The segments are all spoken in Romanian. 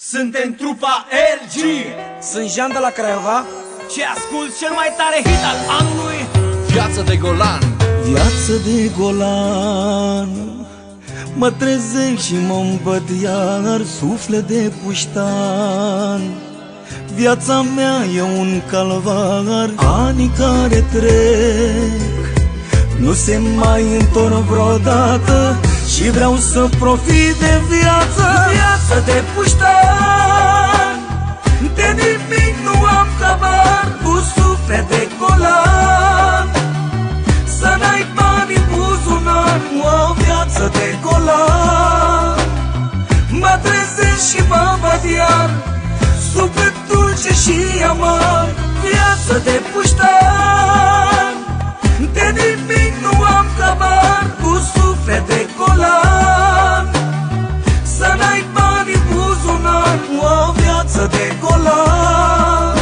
Suntem trupa LG Sunt Jean de la Craiova. Ce ascult cel mai tare hit al anului? Viață de golan. Viață de golan. Mă trezesc și mă îmbăt iar Suflet de puștan. Viața mea e un calvar Anii care trec. Nu se mai întorc vreodată Și vreau să profit de viață. Viață de și mă văd iar. Suflet dulce și amar Viață de puștan De nimic nu am tabar Cu suflet de golan Să n-ai bani în buzunar Cu o viață de golan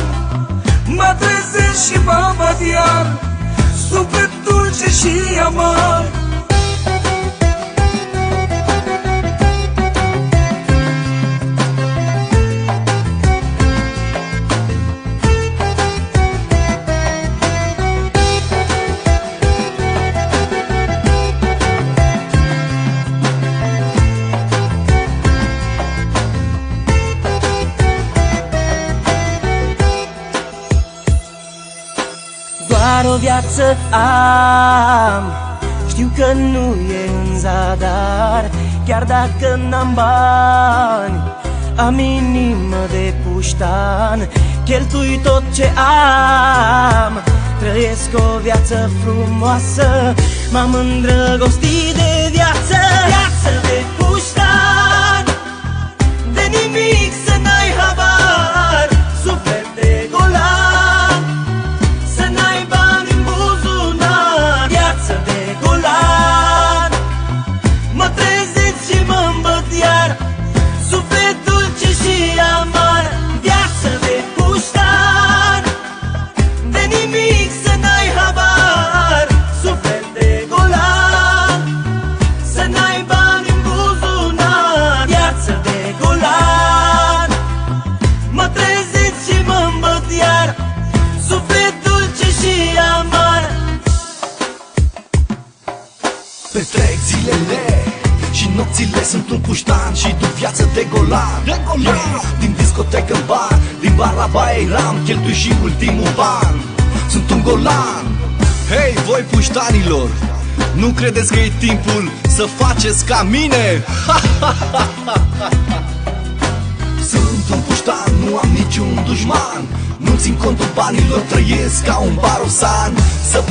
Mă trezesc și mă văd iar. Suflet dulce și amar o viață am. Știu că nu e în zadar Chiar dacă n-am bani. Am inimă de puștan Cheltui tot ce am. Trăiesc o viață frumoasă M-am îndrăgostit de viață. Viață de puștan Petrec zilele și nopțile sunt un puștan Și du viață de golan, de golan. Yeah. Din discotecă în bar, din bar la baie ram Cheltui și ultimul ban Sunt un golan Hei, voi puștanilor Nu credeți că e timpul să faceți ca mine? Sunt un puștan, nu am niciun dușman Nu țin contul banilor, trăiesc ca un barosan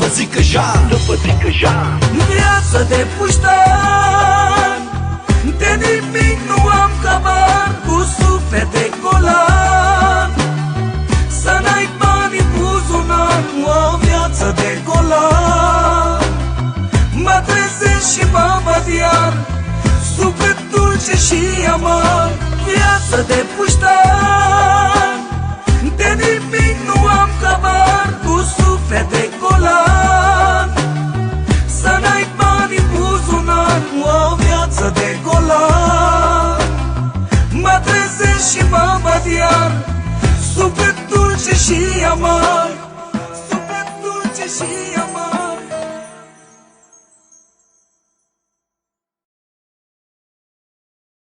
Să vă zic că Jean, să vă zic că Jean Viață de puștan De nimic nu am cabar Cu suflet de golan Să n-ai bani în buzunar Cu o viață de golan Mă trezesc și mă văd iar Suflet dulce și amar. Viață de puștan Suflet dulce și amar Suflet dulce și amar